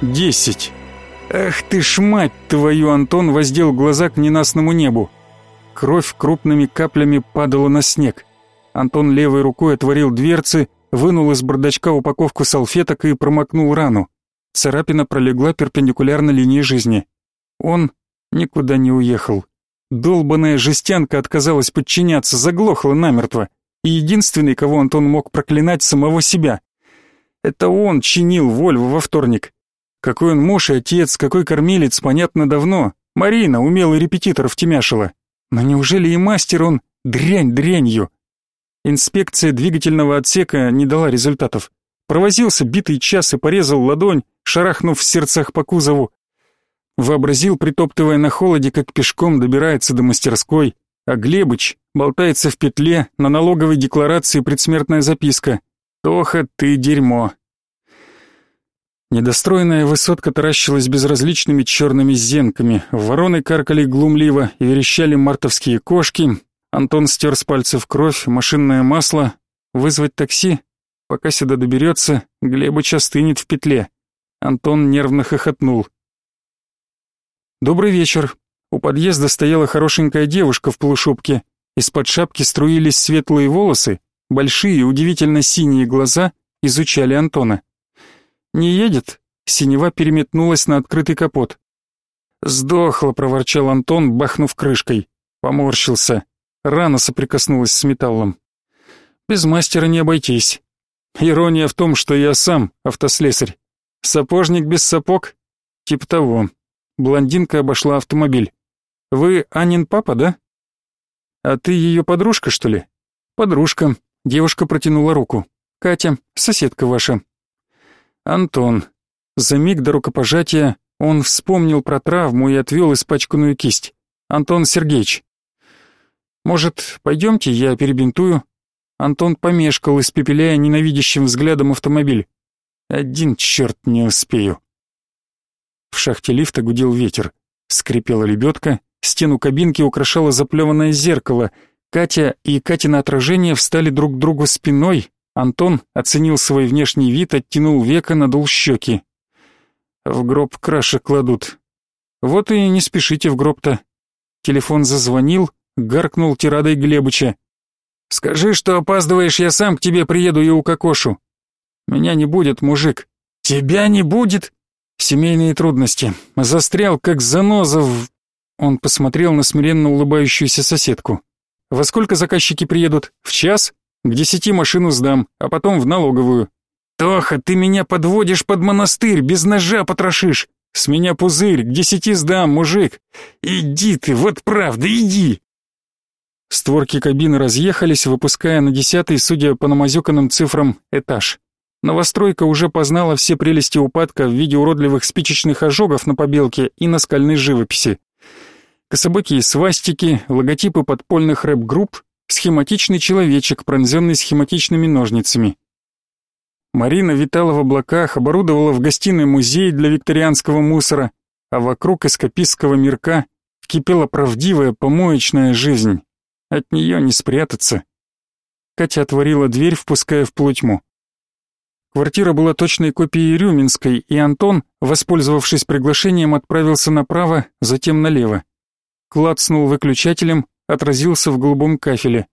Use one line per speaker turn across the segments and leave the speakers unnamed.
десять. Ах ты ж мать твою, Антон воздел глаза к ненастному небу. Кровь крупными каплями падала на снег. Антон левой рукой отворил дверцы, вынул из бардачка упаковку салфеток и промокнул рану. Царапина пролегла перпендикулярно линии жизни. Он никуда не уехал. Долбаная жестянка отказалась подчиняться, заглохла намертво. И единственный, кого Антон мог проклинать, самого себя. Это он чинил Вольву во вторник. Какой он муж и отец, какой кормилец, понятно давно. Марина, умелый репетитор, втемяшила. Но неужели и мастер он дрянь дрянью? Инспекция двигательного отсека не дала результатов. Провозился битый час и порезал ладонь, шарахнув в сердцах по кузову. Вообразил, притоптывая на холоде, как пешком добирается до мастерской, а Глебыч болтается в петле, на налоговой декларации предсмертная записка. «Тоха, ты дерьмо, Недостроенная высотка таращилась безразличными черными зенками, вороны каркали глумливо и верещали мартовские кошки, Антон стер с пальцев кровь, машинное масло. Вызвать такси? Пока сюда доберется, Глебыч остынет в петле. Антон нервно хохотнул. «Добрый вечер». У подъезда стояла хорошенькая девушка в полушубке. Из-под шапки струились светлые волосы, большие, удивительно синие глаза изучали Антона. «Не едет?» Синева переметнулась на открытый капот. «Сдохла», — проворчал Антон, бахнув крышкой. Поморщился. Рана соприкоснулась с металлом. «Без мастера не обойтись. Ирония в том, что я сам автослесарь. Сапожник без сапог? Тип того». Блондинка обошла автомобиль. «Вы Анин папа, да?» «А ты ее подружка, что ли?» «Подружка». Девушка протянула руку. «Катя, соседка ваша. Антон. За миг до рукопожатия он вспомнил про травму и отвел испачканную кисть. Антон Сергеевич. Может, пойдемте, я перебинтую? Антон помешкал, испепеляя ненавидящим взглядом автомобиль. Один черт не успею. В шахте лифта гудел ветер. Скрипела лебедка, стену кабинки украшало заплеванное зеркало. Катя и Катина отражение встали друг к другу спиной, Антон оценил свой внешний вид, оттянул века, надул щеки. В гроб краши кладут. Вот и не спешите в гроб-то. Телефон зазвонил, гаркнул тирадой Глебыча. «Скажи, что опаздываешь, я сам к тебе приеду и укокошу». «Меня не будет, мужик». «Тебя не будет?» «Семейные трудности. Застрял, как заноза в...» Он посмотрел на смиренно улыбающуюся соседку. «Во сколько заказчики приедут? В час?» К десяти машину сдам, а потом в налоговую. Тоха, ты меня подводишь под монастырь, без ножа потрошишь. С меня пузырь, к десяти сдам, мужик. Иди ты, вот правда, иди. Створки кабины разъехались, выпуская на десятый, судя по намазюканным цифрам, этаж. Новостройка уже познала все прелести упадка в виде уродливых спичечных ожогов на побелке и на скальной живописи. Кособокие свастики, логотипы подпольных рэп-групп, Схематичный человечек, пронзенный схематичными ножницами. Марина витала в облаках, оборудовала в гостиной музей для викторианского мусора, а вокруг эскапистского мирка кипела правдивая помоечная жизнь. От нее не спрятаться. Катя отворила дверь, впуская в полутьму. Квартира была точной копией Рюминской, и Антон, воспользовавшись приглашением, отправился направо, затем налево. Клацнул выключателем, отразился в голубом кафеле.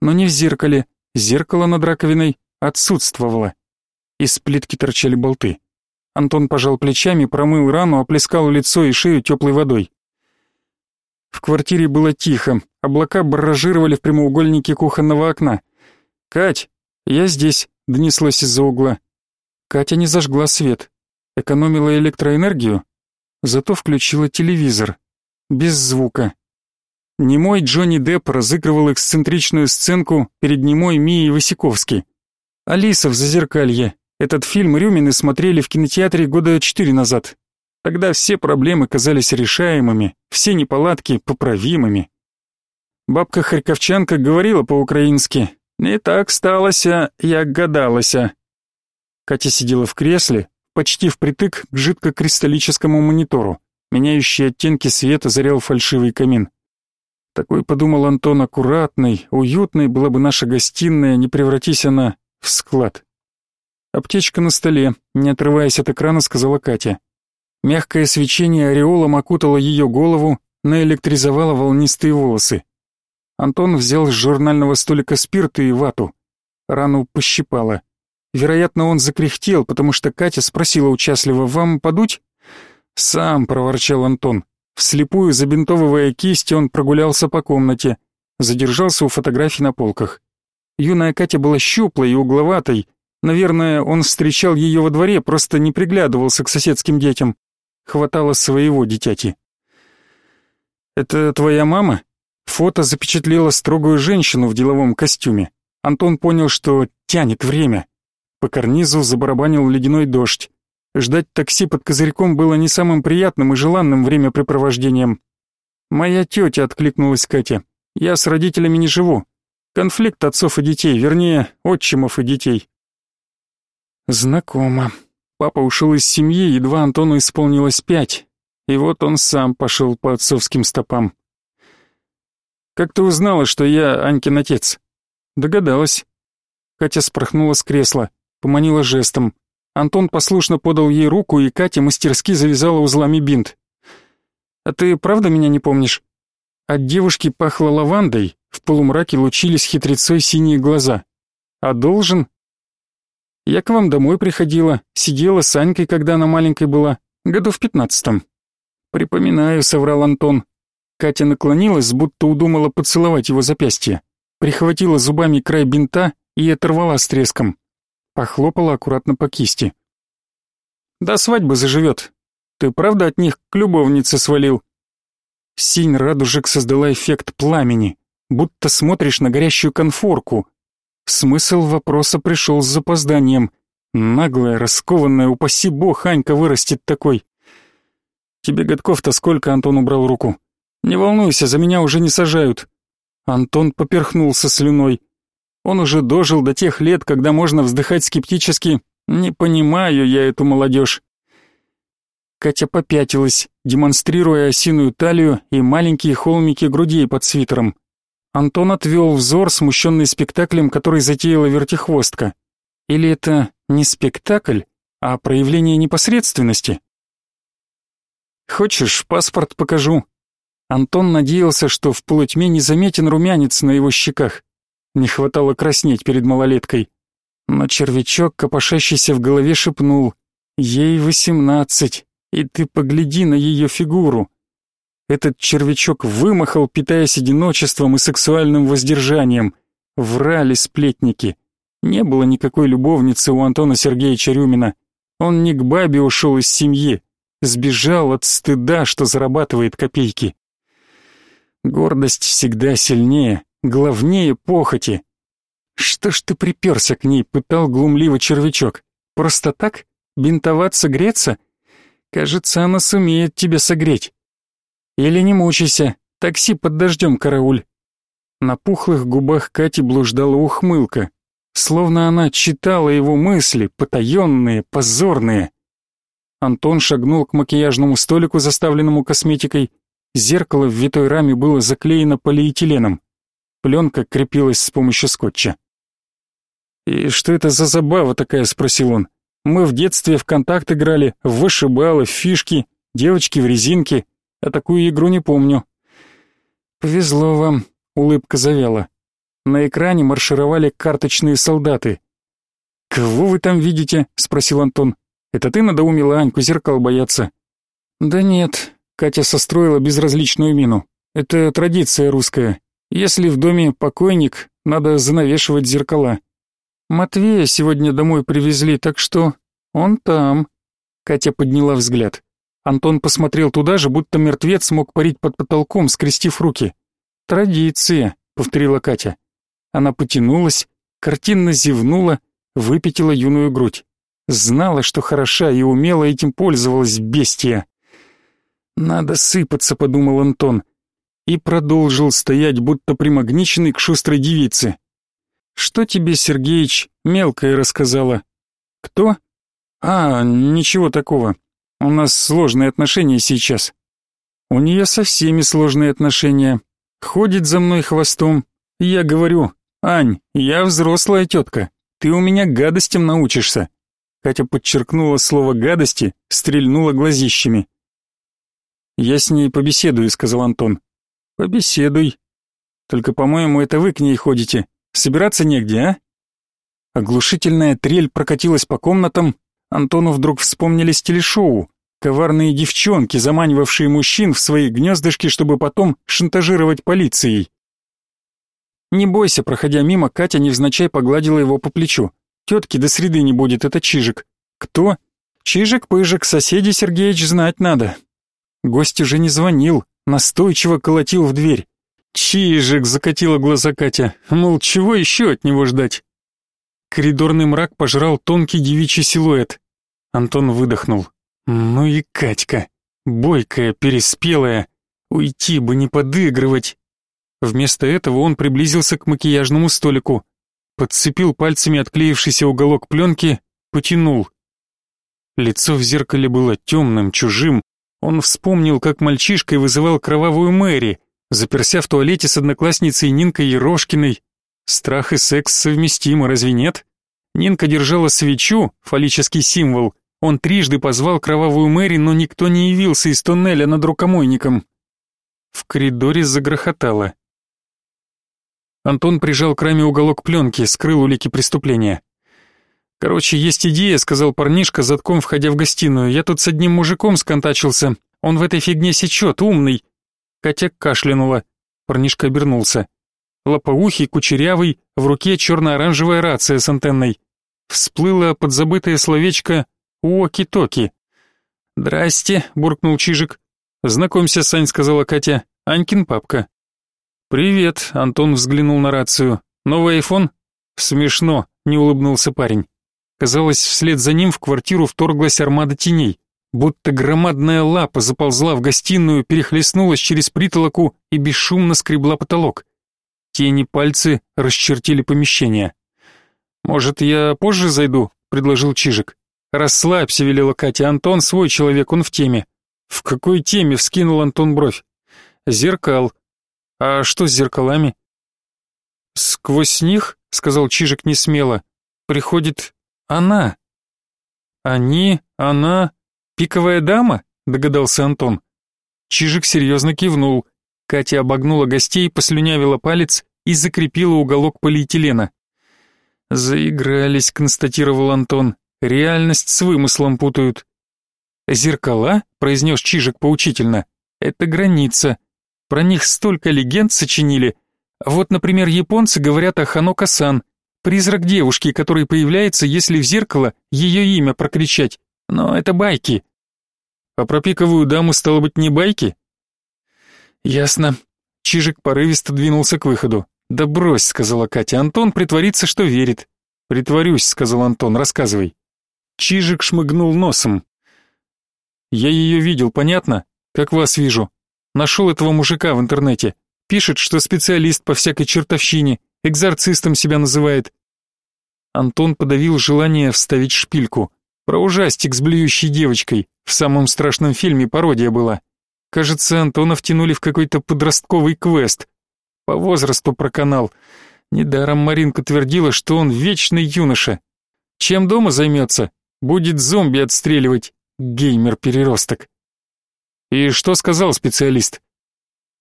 Но не в зеркале, зеркало над раковиной отсутствовало. Из плитки торчали болты. Антон пожал плечами, промыл рану, оплескал лицо и шею теплой водой. В квартире было тихо, облака барражировали в прямоугольнике кухонного окна. «Кать, я здесь», — донеслось из-за угла. Катя не зажгла свет, экономила электроэнергию, зато включила телевизор. Без звука, Немой Джонни Депп разыгрывал эксцентричную сценку перед немой Мией Васиковски. «Алиса в зазеркалье». Этот фильм Рюмины смотрели в кинотеатре года четыре назад. Тогда все проблемы казались решаемыми, все неполадки поправимыми. Бабка Харьковчанка говорила по-украински «Не так сталося, як гадалося». Катя сидела в кресле, почти впритык к жидкокристаллическому монитору. Меняющие оттенки света зарял фальшивый камин. Такой, подумал Антон, аккуратный, уютный была бы наша гостиная, не превратись она в склад. Аптечка на столе, не отрываясь от экрана, сказала Катя. Мягкое свечение ореолом окутало ее голову, наэлектризовало волнистые волосы. Антон взял с журнального столика спирт и вату. Рану пощипало. Вероятно, он закряхтел, потому что Катя спросила участливо, «Вам подуть?» «Сам», — проворчал Антон. Вслепую забинтовывая кисть, он прогулялся по комнате, задержался у фотографий на полках. Юная Катя была щуплой и угловатой. Наверное, он встречал ее во дворе, просто не приглядывался к соседским детям. Хватало своего дитяти. «Это твоя мама?» Фото запечатлело строгую женщину в деловом костюме. Антон понял, что тянет время. По карнизу забарабанил ледяной дождь. Ждать такси под козырьком было не самым приятным и желанным времяпрепровождением. «Моя тетя», — откликнулась Катя. «Я с родителями не живу. Конфликт отцов и детей, вернее, отчимов и детей». Знакомо. Папа ушел из семьи, едва Антону исполнилось пять. И вот он сам пошел по отцовским стопам. «Как ты узнала, что я Анькин отец?» «Догадалась». Катя спорхнула с кресла, поманила жестом. Антон послушно подал ей руку, и Катя мастерски завязала узлами бинт. «А ты правда меня не помнишь?» От девушки пахло лавандой, в полумраке лучились хитрецой синие глаза. «А должен?» «Я к вам домой приходила, сидела с Анькой, когда она маленькой была, году в пятнадцатом». «Припоминаю», — соврал Антон. Катя наклонилась, будто удумала поцеловать его запястье, прихватила зубами край бинта и оторвала с треском. Похлопала аккуратно по кисти. «До свадьбы заживет. Ты правда от них к любовнице свалил?» Синь радужек создала эффект пламени, будто смотришь на горящую конфорку. Смысл вопроса пришел с запозданием. Наглая, раскованная, упаси бог, Анька вырастет такой. «Тебе годков-то сколько?» — Антон убрал руку. «Не волнуйся, за меня уже не сажают». Антон поперхнулся слюной. Он уже дожил до тех лет, когда можно вздыхать скептически «Не понимаю я эту молодежь». Катя попятилась, демонстрируя осиную талию и маленькие холмики грудей под свитером. Антон отвел взор, смущенный спектаклем, который затеяла вертихвостка. Или это не спектакль, а проявление непосредственности? «Хочешь, паспорт покажу?» Антон надеялся, что в полутьме незаметен румянец на его щеках. Не хватало краснеть перед малолеткой. Но червячок, копошащийся в голове, шепнул. «Ей восемнадцать, и ты погляди на ее фигуру». Этот червячок вымахал, питаясь одиночеством и сексуальным воздержанием. Врали сплетники. Не было никакой любовницы у Антона Сергеевича Рюмина. Он не к бабе ушел из семьи. Сбежал от стыда, что зарабатывает копейки. Гордость всегда сильнее, главнее похоти. Что ж ты приперся к ней, пытал глумливо червячок. Просто так? Бинтоваться, греться? Кажется, она сумеет тебя согреть. Или не мучайся, такси под дождем карауль. На пухлых губах Кати блуждала ухмылка, словно она читала его мысли, потаенные, позорные. Антон шагнул к макияжному столику, заставленному косметикой. Зеркало в витой раме было заклеено полиэтиленом. Пленка крепилась с помощью скотча. «И что это за забава такая?» — спросил он. «Мы в детстве в контакт играли, в вышибалы, в фишки, девочки в резинке. А такую игру не помню». «Повезло вам», — улыбка завяла. На экране маршировали карточные солдаты. «Кого вы там видите?» — спросил Антон. «Это ты надоумила Аньку зеркал бояться?» «Да нет», — Катя состроила безразличную мину. «Это традиция русская. Если в доме покойник, надо занавешивать зеркала. Матвея сегодня домой привезли, так что он там. Катя подняла взгляд. Антон посмотрел туда же, будто мертвец мог парить под потолком, скрестив руки. Традиция, повторила Катя. Она потянулась, картинно зевнула, выпятила юную грудь. Знала, что хороша и умело этим пользовалась бестия. Надо сыпаться, подумал Антон и продолжил стоять, будто примагниченный к шустрой девице. «Что тебе, Сергеич, мелкая рассказала?» «Кто?» «А, ничего такого. У нас сложные отношения сейчас». «У нее со всеми сложные отношения. Ходит за мной хвостом. Я говорю, Ань, я взрослая тетка. Ты у меня гадостям научишься». Катя подчеркнула слово «гадости», стрельнула глазищами. «Я с ней побеседую», — сказал Антон. «Побеседуй. Только, по-моему, это вы к ней ходите. Собираться негде, а?» Оглушительная трель прокатилась по комнатам. Антону вдруг вспомнились телешоу. Коварные девчонки, заманивавшие мужчин в свои гнездышки, чтобы потом шантажировать полицией. «Не бойся», проходя мимо, Катя невзначай погладила его по плечу. «Тетки до среды не будет, это Чижик». «Кто?» «Чижик-пыжик, соседи Сергеич знать надо». Гость уже не звонил, настойчиво колотил в дверь. «Чижик!» — закатила глаза Катя. Мол, чего еще от него ждать? Коридорный мрак пожрал тонкий девичий силуэт. Антон выдохнул. Ну и Катька. Бойкая, переспелая. Уйти бы не подыгрывать. Вместо этого он приблизился к макияжному столику. Подцепил пальцами отклеившийся уголок пленки, потянул. Лицо в зеркале было темным, чужим. Он вспомнил, как мальчишкой вызывал кровавую Мэри, заперся в туалете с одноклассницей Нинкой Ерошкиной. Страх и секс совместимы, разве нет? Нинка держала свечу, фаллический символ. Он трижды позвал кровавую Мэри, но никто не явился из тоннеля над рукомойником. В коридоре загрохотало. Антон прижал к раме уголок пленки, скрыл улики преступления. «Короче, есть идея», — сказал парнишка, затком входя в гостиную. «Я тут с одним мужиком сконтачился. Он в этой фигне сечет, умный». Катя кашлянула. Парнишка обернулся. Лопоухий, кучерявый, в руке черно-оранжевая рация с антенной. Всплыло подзабытое словечко «Уоки-токи». «Здрасте», — буркнул Чижик. «Знакомься, Сань», — сказала Катя. «Анькин папка». «Привет», — Антон взглянул на рацию. «Новый айфон?» «Смешно», — не улыбнулся парень. Казалось, вслед за ним в квартиру вторглась армада теней. Будто громадная лапа заползла в гостиную, перехлестнулась через притолоку и бесшумно скребла потолок. Тени пальцы расчертили помещение. «Может, я позже зайду?» — предложил Чижик. «Расслабься», — велела Катя. «Антон свой человек, он в теме». «В какой теме?» — вскинул Антон бровь. «Зеркал». «А что с зеркалами?» «Сквозь них», — сказал Чижик несмело, — «приходит она». «Они? Она? Пиковая дама?» — догадался Антон. Чижик серьезно кивнул. Катя обогнула гостей, послюнявила палец и закрепила уголок полиэтилена. «Заигрались», — констатировал Антон. «Реальность с вымыслом путают». «Зеркала?» — произнес Чижик поучительно. «Это граница. Про них столько легенд сочинили. Вот, например, японцы говорят о Ханока-сан, призрак девушки, который появляется, если в зеркало ее имя прокричать. Но это байки». «А про пиковую даму стало быть не байки?» «Ясно». Чижик порывисто двинулся к выходу. «Да брось», — сказала Катя. «Антон притворится, что верит». «Притворюсь», — сказал Антон. «Рассказывай». Чижик шмыгнул носом. «Я ее видел, понятно? Как вас вижу. Нашел этого мужика в интернете. Пишет, что специалист по всякой чертовщине, экзорцистом себя называет». Антон подавил желание вставить шпильку. Про ужастик с блюющей девочкой. В самом страшном фильме пародия была. Кажется, Антона втянули в какой-то подростковый квест. По возрасту проканал. Недаром Маринка твердила, что он вечный юноша. Чем дома займется? Будет зомби отстреливать. Геймер-переросток. И что сказал специалист?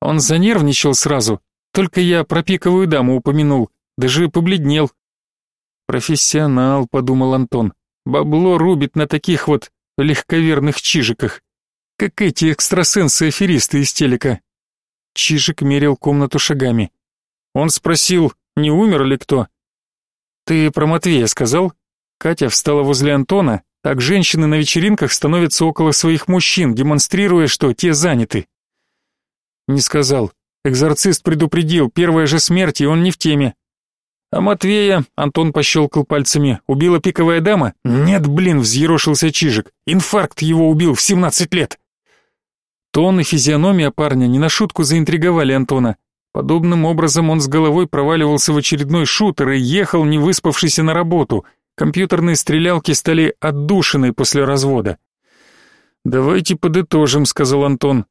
Он занервничал сразу. Только я про пиковую даму упомянул. Даже побледнел. Профессионал, подумал Антон. Бабло рубит на таких вот легковерных чижиках как эти экстрасенсы-аферисты из телека. Чижик мерил комнату шагами. Он спросил, не умер ли кто. «Ты про Матвея сказал?» Катя встала возле Антона, так женщины на вечеринках становятся около своих мужчин, демонстрируя, что те заняты. Не сказал. Экзорцист предупредил, первая же смерть, и он не в теме. А Матвея, Антон пощелкал пальцами, убила пиковая дама? Нет, блин, взъерошился Чижик. Инфаркт его убил в семнадцать лет. Тон и физиономия парня не на шутку заинтриговали Антона. Подобным образом он с головой проваливался в очередной шутер и ехал, не выспавшийся на работу. Компьютерные стрелялки стали отдушиной после развода. «Давайте подытожим», — сказал Антон.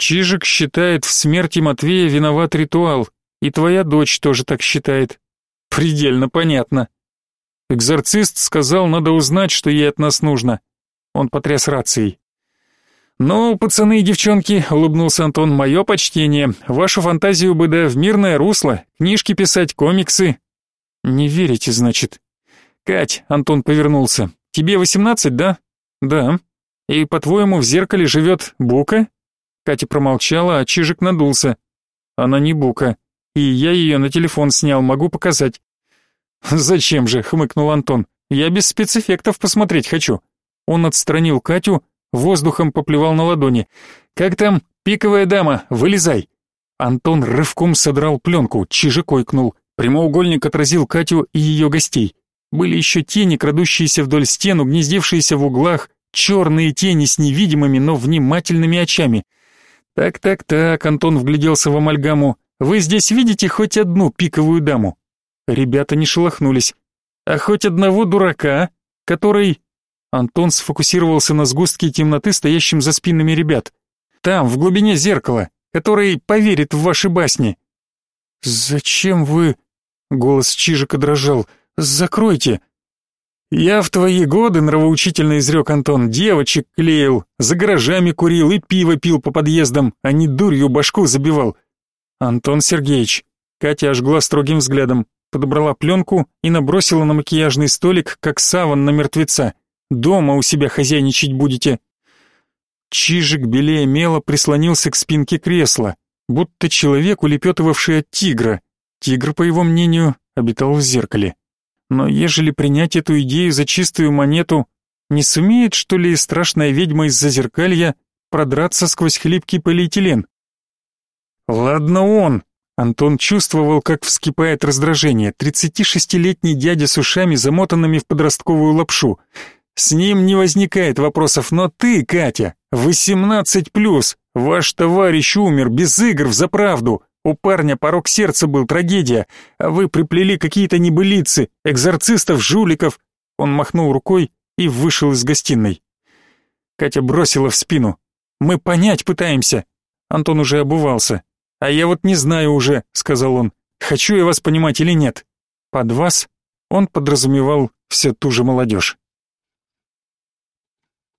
«Чижик считает, в смерти Матвея виноват ритуал, и твоя дочь тоже так считает. Предельно понятно». Экзорцист сказал, надо узнать, что ей от нас нужно. Он потряс рацией. «Ну, пацаны и девчонки», — улыбнулся Антон, — «мое почтение. Вашу фантазию бы да в мирное русло. Книжки писать, комиксы». «Не верите, значит?» «Кать», — Антон повернулся, — «тебе восемнадцать, да?» «Да». «И, по-твоему, в зеркале живет Бука?» Катя промолчала, а Чижик надулся. «Она не Бука. И я ее на телефон снял, могу показать». «Зачем же?» — хмыкнул Антон. «Я без спецэффектов посмотреть хочу». Он отстранил Катю, воздухом поплевал на ладони. «Как там, пиковая дама, вылезай!» Антон рывком содрал пленку, Чижик ойкнул. Прямоугольник отразил Катю и ее гостей. Были еще тени, крадущиеся вдоль стен, угнездившиеся в углах, черные тени с невидимыми, но внимательными очами. «Так-так-так», — Антон вгляделся в амальгаму, «вы здесь видите хоть одну пиковую даму?» Ребята не шелохнулись. «А хоть одного дурака, который...» Антон сфокусировался на сгустке темноты, стоящем за спинами ребят. «Там, в глубине зеркала, который поверит в ваши басни». «Зачем вы...» — голос Чижика дрожал. «Закройте!» «Я в твои годы, нравоучительно изрек Антон, девочек клеил, за гаражами курил и пиво пил по подъездам, а не дурью башку забивал». «Антон Сергеевич», Катя ожгла строгим взглядом, подобрала пленку и набросила на макияжный столик, как саван на мертвеца. «Дома у себя хозяйничать будете». Чижик белее мела прислонился к спинке кресла, будто человек, улепетывавший от тигра. Тигр, по его мнению, обитал в зеркале. Но ежели принять эту идею за чистую монету, не сумеет, что ли, страшная ведьма из зазеркалья продраться сквозь хлипкий полиэтилен? Ладно он. Антон чувствовал, как вскипает раздражение. 36-летний дядя с ушами, замотанными в подростковую лапшу. С ним не возникает вопросов, но ты, Катя, 18 плюс, ваш товарищ умер без игр в заправду. У парня порог сердца был, трагедия, а вы приплели какие-то небылицы, экзорцистов, жуликов. Он махнул рукой и вышел из гостиной. Катя бросила в спину. Мы понять пытаемся. Антон уже обувался. А я вот не знаю уже, сказал он. Хочу я вас понимать или нет? Под вас он подразумевал всю ту же молодежь.